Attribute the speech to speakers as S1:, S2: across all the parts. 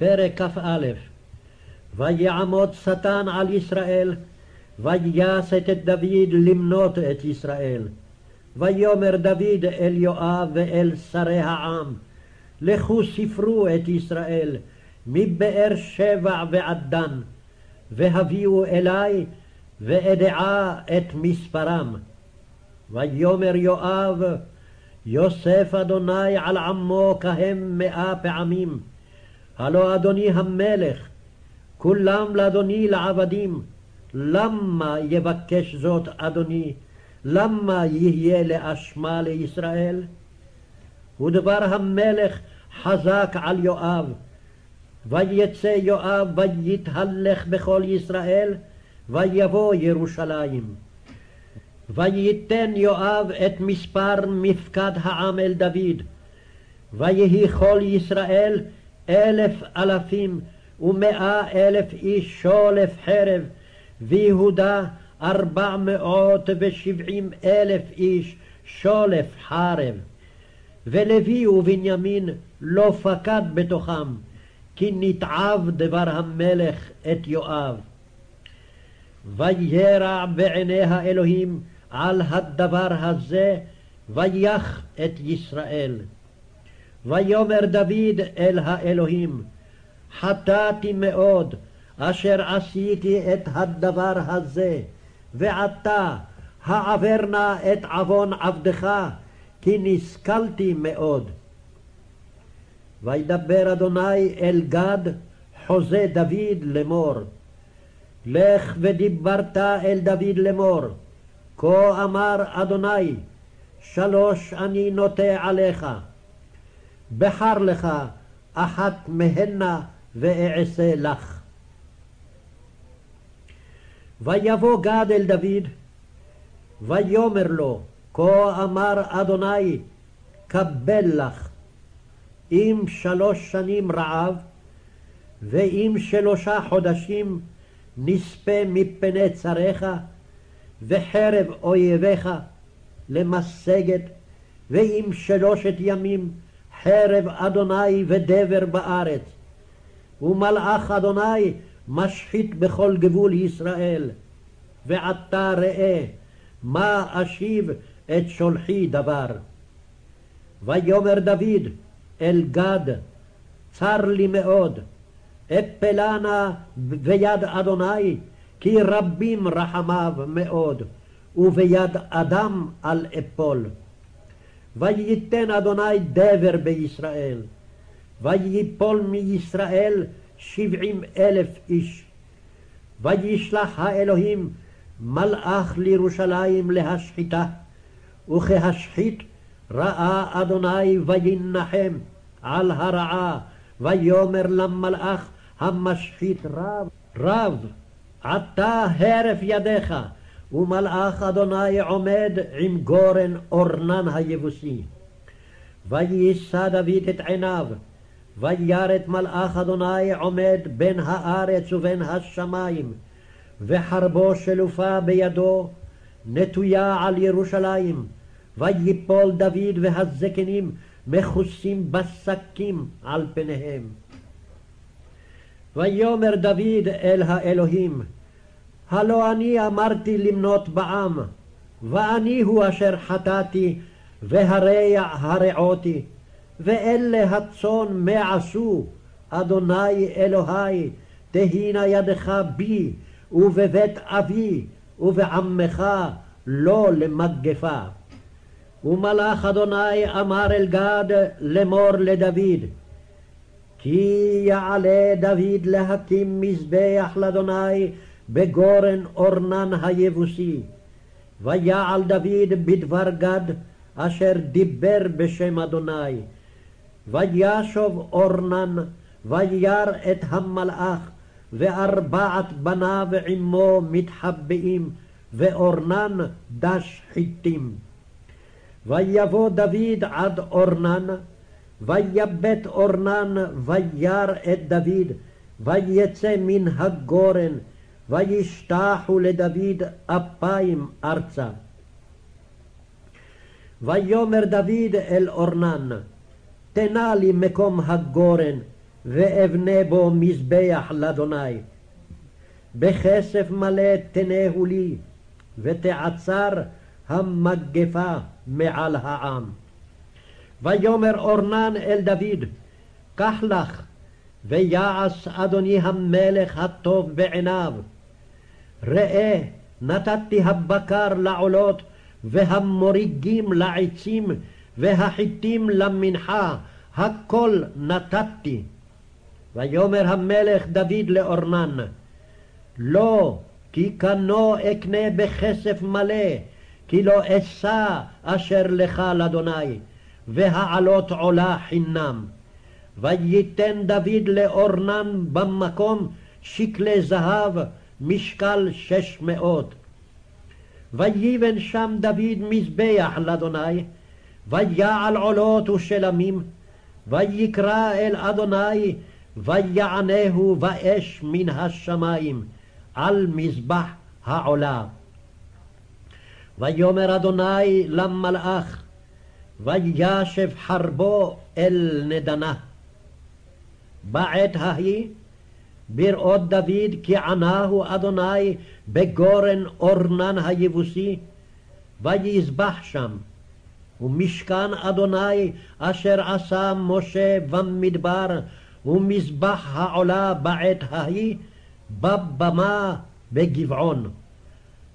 S1: פרק כ"א ויעמוד שטן על ישראל, ויסת את דוד למנות את ישראל. ויאמר דוד אל יואב ואל שרי העם, לכו ספרו את ישראל מבאר שבע ועד דן, והביאו אלי ואדעה את מספרם. ויאמר יואב, יוסף אדוני על עמו כהם מאה פעמים, הלא אדוני המלך, כולם לאדוני לעבדים, למה יבקש זאת אדוני? למה יהיה לאשמה לישראל? ודבר המלך חזק על יואב, ויצא יואב ויתהלך בכל ישראל, ויבוא ירושלים. וייתן יואב את מספר מפקד העם אל דוד, ויהי כל ישראל אלף אלפים ומאה אלף איש שולף חרב, ויהודה ארבע מאות ושבעים אלף איש שולף חרב. ולוי ובנימין לא פקד בתוכם, כי נתעב דבר המלך את יואב. וירע בעיני האלוהים על הדבר הזה, ויח את ישראל. ויאמר דוד אל האלוהים, חטאתי מאוד, אשר עשיתי את הדבר הזה, ועתה העבר נא את עוון עבדך, כי נסכלתי מאוד. וידבר אדוני אל גד, חוזה דוד לאמור. לך ודיברת אל דוד לאמור, כה אמר אדוני, שלוש אני נוטה עליך. בחר לך אחת מהנה ואעשה לך. ויבוא גד אל דוד, ויאמר לו, כה אמר אדוני, קבל לך, אם שלוש שנים רעב, ואם שלושה חודשים נספה מפני צריך, וחרב אויביך למשגת, ואם שלושת ימים חרב אדוני ודבר בארץ. ומלאך אדוני משחית בכל גבול ישראל. ועתה ראה, מה אשיב את שולחי דבר. ויאמר דוד אל גד, צר לי מאוד, אפלה נא ביד אדוני, כי רבים רחמיו מאוד, וביד אדם אל אפול. וייתן אדוני דבר בישראל, ויפול מישראל שבעים אלף איש. וישלח האלוהים מלאך לירושלים להשחיתה, וכהשחית ראה אדוני וינחם על הרעה, ויאמר למלאך המשחית רב, רב, עתה הרף ידיך, ומלאך אדוני עומד עם גורן אורנן היבוסי. ויישא דוד את עיניו, וירא את מלאך אדוני עומד בין הארץ ובין השמיים, וחרבו שלופה בידו, נטויה על ירושלים, ויפול דוד והזקנים מכוסים בשקים על פניהם. ויאמר דוד אל האלוהים, הלא אני אמרתי למנות בעם, ואני הוא אשר חטאתי, והרע הרעותי, ואלה הצאן מה עשו, אדוני אלוהי, תהינה ידך בי, ובבית אבי, ובעמך לא למגפה. ומלאך אדוני אמר אל גד לאמור לדוד, כי יעלה דוד להקים מזבח לאדוני בגורן אורנן היבוסי. ויעל דוד בדבר גד אשר דיבר בשם אדוני. וישוב אורנן וירא את המלאך וארבעת בניו עמו מתחבאים ואורנן דש חיטים. ויבוא דוד עד אורנן ויבט אורנן וירא את דוד ויצא מן הגורן וישתחו לדוד אפיים ארצה. ויאמר דוד אל אורנן, תנה לי מקום הגורן, ואבנה בו מזבח לאדוני. בכסף מלא תנהו לי, ותעצר המגפה מעל העם. ויאמר אורנן אל דוד, קח לך, ויעש אדוני המלך הטוב בעיניו. ראה, נתתי הבקר לעולות, והמוריגים לעצים, והחיטים למנחה, הכל נתתי. ויאמר המלך דוד לאורנן, לא, כי קנו אקנה בכסף מלא, כי לא אשא אשר לך לאדוני, והעלות עולה חינם. וייתן דוד לאורנן במקום שקלי זהב, משקל שש מאות. ויבן שם דוד מזבח לאדוני, ויעל עולות ושלמים, ויקרא אל אדוני, ויענהו באש מן השמיים, על מזבח העולה. ויאמר אדוני למלאך, וישב חרבו אל נדנה. בעת ההיא, בראות דוד כי ענהו אדוני בגורן אורנן היבוסי, ויזבח שם. ומשכן אדוני אשר עשה משה במדבר, ומזבח העולה בעת ההיא, בבמה בגבעון.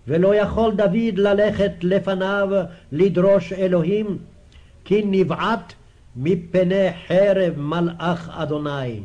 S1: ולא יכול דוד ללכת לפניו לדרוש אלוהים, כי נבעט מפני חרב מלאך אדוני.